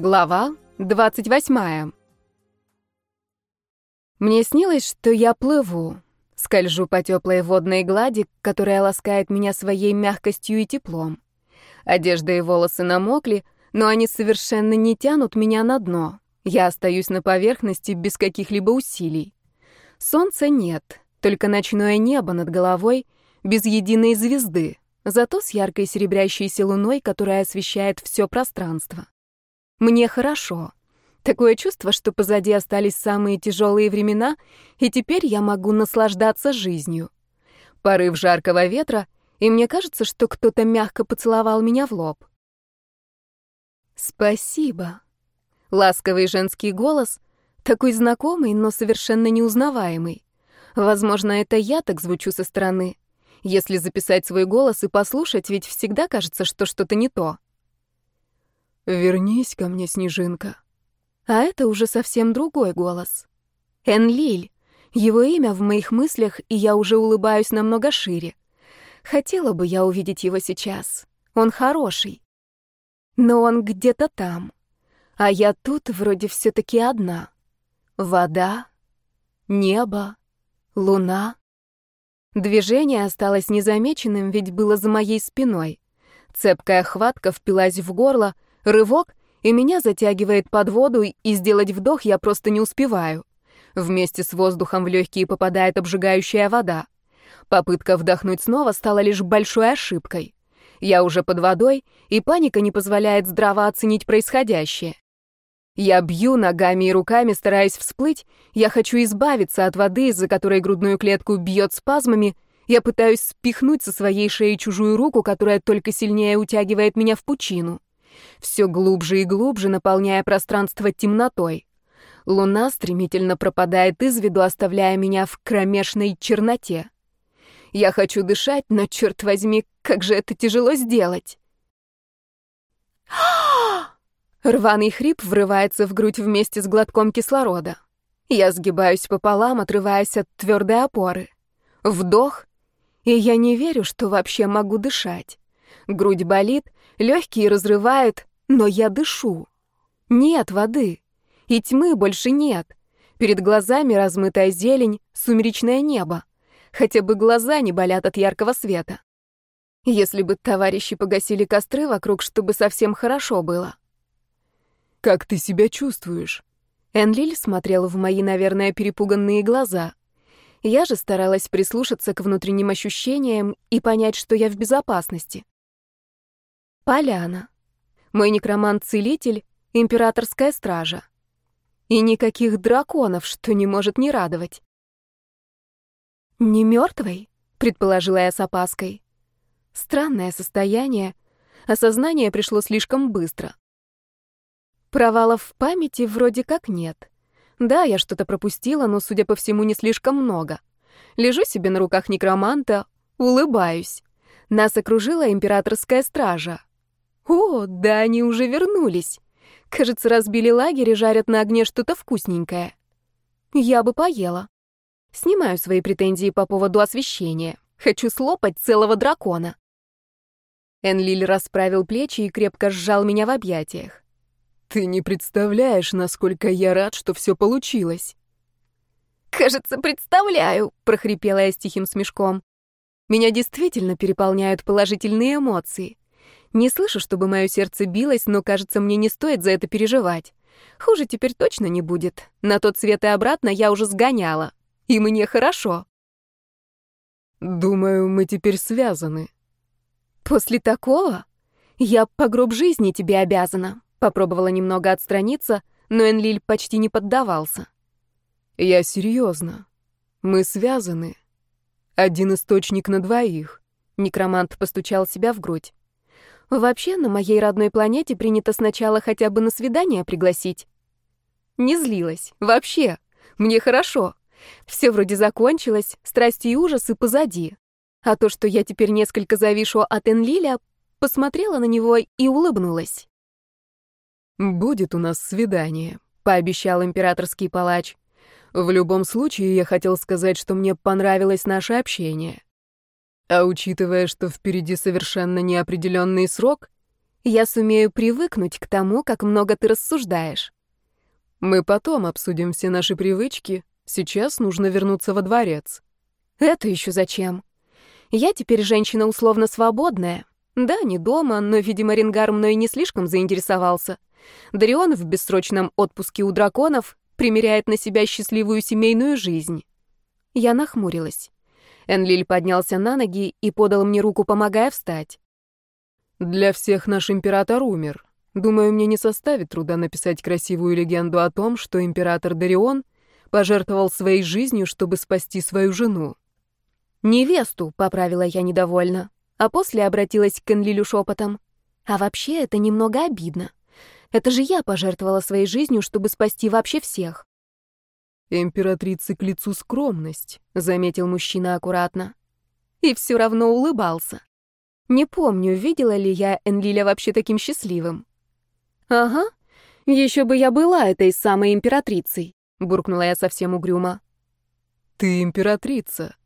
Глава 28. Мне снилось, что я плыву, скольжу по теплой водной глади, которая ласкает меня своей мягкостью и теплом. Одежда и волосы намокли, но они совершенно не тянут меня на дно. Я остаюсь на поверхности без каких-либо усилий. Солнца нет, только ночное небо над головой, без единой звезды, зато с яркой серебрящейся луной, которая освещает все пространство. Мне хорошо. Такое чувство, что позади остались самые тяжелые времена, и теперь я могу наслаждаться жизнью. Порыв жаркого ветра, и мне кажется, что кто-то мягко поцеловал меня в лоб. «Спасибо». Ласковый женский голос, такой знакомый, но совершенно неузнаваемый. Возможно, это я так звучу со стороны. Если записать свой голос и послушать, ведь всегда кажется, что что-то не то. «Вернись ко мне, Снежинка». А это уже совсем другой голос. Энлиль. Его имя в моих мыслях, и я уже улыбаюсь намного шире. Хотела бы я увидеть его сейчас. Он хороший. Но он где-то там. А я тут вроде все таки одна. Вода, небо, луна. Движение осталось незамеченным, ведь было за моей спиной. Цепкая хватка впилась в горло — Рывок, и меня затягивает под воду, и сделать вдох я просто не успеваю. Вместе с воздухом в легкие попадает обжигающая вода. Попытка вдохнуть снова стала лишь большой ошибкой. Я уже под водой, и паника не позволяет здраво оценить происходящее. Я бью ногами и руками, стараясь всплыть. Я хочу избавиться от воды, из-за которой грудную клетку бьет спазмами. Я пытаюсь спихнуть со своей шеи чужую руку, которая только сильнее утягивает меня в пучину все глубже и глубже наполняя пространство темнотой. Луна стремительно пропадает из виду, оставляя меня в кромешной черноте. Я хочу дышать, но, черт возьми, как же это тяжело сделать. Рваный хрип врывается в грудь вместе с глотком кислорода. Я сгибаюсь пополам, отрываясь от твердой опоры. Вдох, и я не верю, что вообще могу дышать. Грудь болит, легкие разрывают, но я дышу. Нет воды. И тьмы больше нет. Перед глазами размытая зелень, сумеречное небо. Хотя бы глаза не болят от яркого света. Если бы товарищи погасили костры вокруг, чтобы совсем хорошо было. «Как ты себя чувствуешь?» Энлиль смотрел в мои, наверное, перепуганные глаза. Я же старалась прислушаться к внутренним ощущениям и понять, что я в безопасности. Поляна. Мой некромант-целитель — императорская стража. И никаких драконов, что не может не радовать. «Не мертвой?» — предположила я с опаской. Странное состояние. Осознание пришло слишком быстро. Провалов в памяти вроде как нет. Да, я что-то пропустила, но, судя по всему, не слишком много. Лежу себе на руках некроманта, улыбаюсь. Нас окружила императорская стража. О, да они уже вернулись. Кажется, разбили лагерь и жарят на огне что-то вкусненькое. Я бы поела. Снимаю свои претензии по поводу освещения. Хочу слопать целого дракона. Энлиль расправил плечи и крепко сжал меня в объятиях. «Ты не представляешь, насколько я рад, что все получилось». «Кажется, представляю», — прохрипела я с тихим смешком. «Меня действительно переполняют положительные эмоции. Не слышу, чтобы мое сердце билось, но, кажется, мне не стоит за это переживать. Хуже теперь точно не будет. На тот свет и обратно я уже сгоняла. И мне хорошо. Думаю, мы теперь связаны. После такого? Я по гроб жизни тебе обязана. Попробовала немного отстраниться, но Энлиль почти не поддавался. Я серьезно. Мы связаны. Один источник на двоих. Некромант постучал себя в грудь. Вообще, на моей родной планете принято сначала хотя бы на свидание пригласить. Не злилась. Вообще. Мне хорошо. Все вроде закончилось, страсти и ужасы позади. А то, что я теперь несколько завишу от Энлиля, посмотрела на него и улыбнулась. «Будет у нас свидание», — пообещал императорский палач. «В любом случае, я хотел сказать, что мне понравилось наше общение. А учитывая, что впереди совершенно неопределенный срок, Я сумею привыкнуть к тому, как много ты рассуждаешь. Мы потом обсудим все наши привычки. Сейчас нужно вернуться во дворец. Это еще зачем? Я теперь женщина условно свободная. Да, не дома, но, видимо, Ренгар мной не слишком заинтересовался. Дарион в бессрочном отпуске у драконов примеряет на себя счастливую семейную жизнь. Я нахмурилась. Энлиль поднялся на ноги и подал мне руку, помогая встать. «Для всех наш император умер. Думаю, мне не составит труда написать красивую легенду о том, что император Дарион пожертвовал своей жизнью, чтобы спасти свою жену. «Невесту», — поправила я недовольно, а после обратилась к Энлилю шепотом. «А вообще это немного обидно. Это же я пожертвовала своей жизнью, чтобы спасти вообще всех». «Императрице к лицу скромность», — заметил мужчина аккуратно. И все равно улыбался. Не помню, видела ли я Энлиля вообще таким счастливым. «Ага, еще бы я была этой самой императрицей», — буркнула я совсем угрюмо. «Ты императрица»,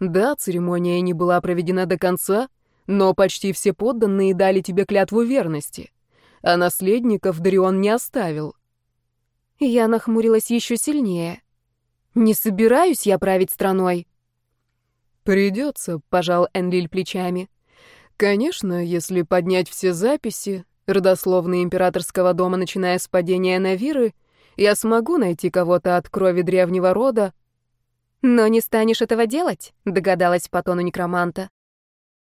да, церемония не была проведена до конца, но почти все подданные дали тебе клятву верности, а наследников Дарион не оставил. Я нахмурилась еще сильнее. Не собираюсь я править страной. Придется, пожал Энлиль плечами. Конечно, если поднять все записи, родословные императорского дома, начиная с падения Навиры, я смогу найти кого-то от крови древнего рода, «Но не станешь этого делать?» — догадалась по тону некроманта.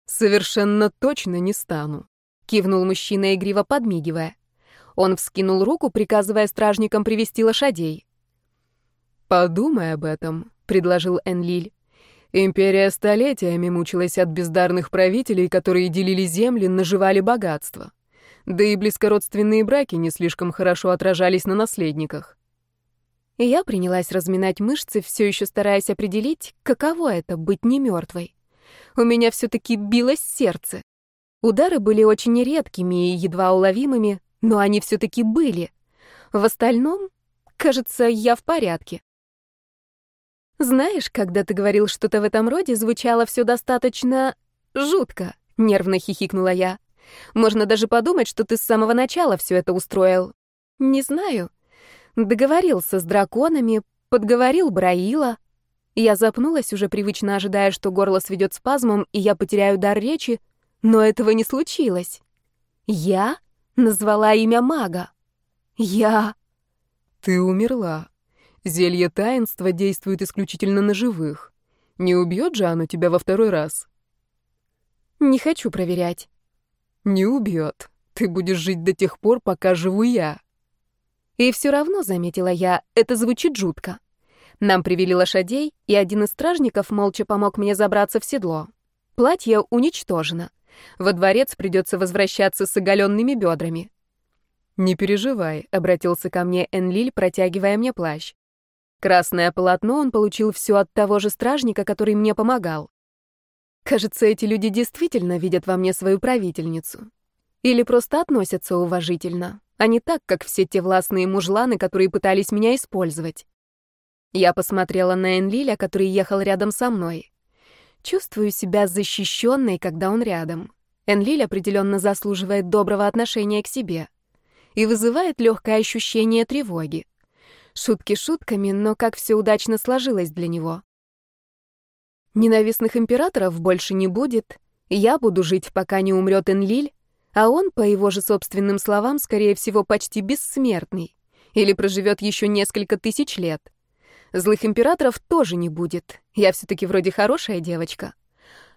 «Совершенно точно не стану», — кивнул мужчина, игриво подмигивая. Он вскинул руку, приказывая стражникам привести лошадей. «Подумай об этом», — предложил Энлиль. «Империя столетиями мучилась от бездарных правителей, которые делили земли, наживали богатство. Да и близкородственные браки не слишком хорошо отражались на наследниках. Я принялась разминать мышцы, все еще стараясь определить, каково это — быть не мертвой. У меня все-таки билось сердце. Удары были очень редкими и едва уловимыми, но они все-таки были. В остальном, кажется, я в порядке. Знаешь, когда ты говорил что-то в этом роде, звучало все достаточно жутко, нервно хихикнула я. Можно даже подумать, что ты с самого начала все это устроил. Не знаю. Договорился с драконами, подговорил Браила. Я запнулась, уже привычно ожидая, что горло сведет спазмом, и я потеряю дар речи, но этого не случилось. Я назвала имя мага. Я... Ты умерла. Зелье таинства действует исключительно на живых. Не убьет же оно тебя во второй раз? Не хочу проверять. Не убьет. Ты будешь жить до тех пор, пока живу я. И все равно, заметила я, это звучит жутко. Нам привели лошадей, и один из стражников молча помог мне забраться в седло. Платье уничтожено. Во дворец придется возвращаться с оголенными бедрами. «Не переживай», — обратился ко мне Энлиль, протягивая мне плащ. Красное полотно он получил все от того же стражника, который мне помогал. Кажется, эти люди действительно видят во мне свою правительницу. Или просто относятся уважительно а не так, как все те властные мужланы, которые пытались меня использовать. Я посмотрела на Энлиля, который ехал рядом со мной. Чувствую себя защищенной, когда он рядом. Энлиль определенно заслуживает доброго отношения к себе и вызывает легкое ощущение тревоги. Шутки шутками, но как все удачно сложилось для него. Ненавистных императоров больше не будет, я буду жить, пока не умрет Энлиль, а он, по его же собственным словам, скорее всего, почти бессмертный. Или проживет еще несколько тысяч лет. Злых императоров тоже не будет. Я все-таки вроде хорошая девочка.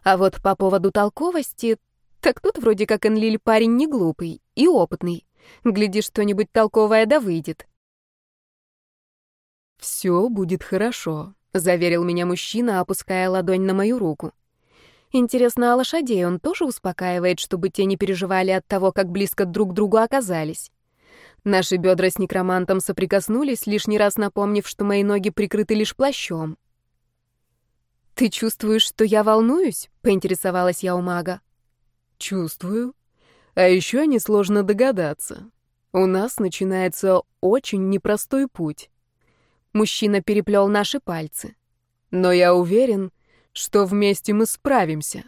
А вот по поводу толковости, так тут вроде как Энлиль парень не глупый и опытный. Гляди, что-нибудь толковое да выйдет. «Все будет хорошо», — заверил меня мужчина, опуская ладонь на мою руку. Интересно, а лошадей он тоже успокаивает, чтобы те не переживали от того, как близко друг к другу оказались? Наши бедра с некромантом соприкоснулись, лишний раз напомнив, что мои ноги прикрыты лишь плащом. «Ты чувствуешь, что я волнуюсь?» — поинтересовалась я у мага. «Чувствую. А еще несложно догадаться. У нас начинается очень непростой путь». Мужчина переплел наши пальцы. «Но я уверен, что вместе мы справимся.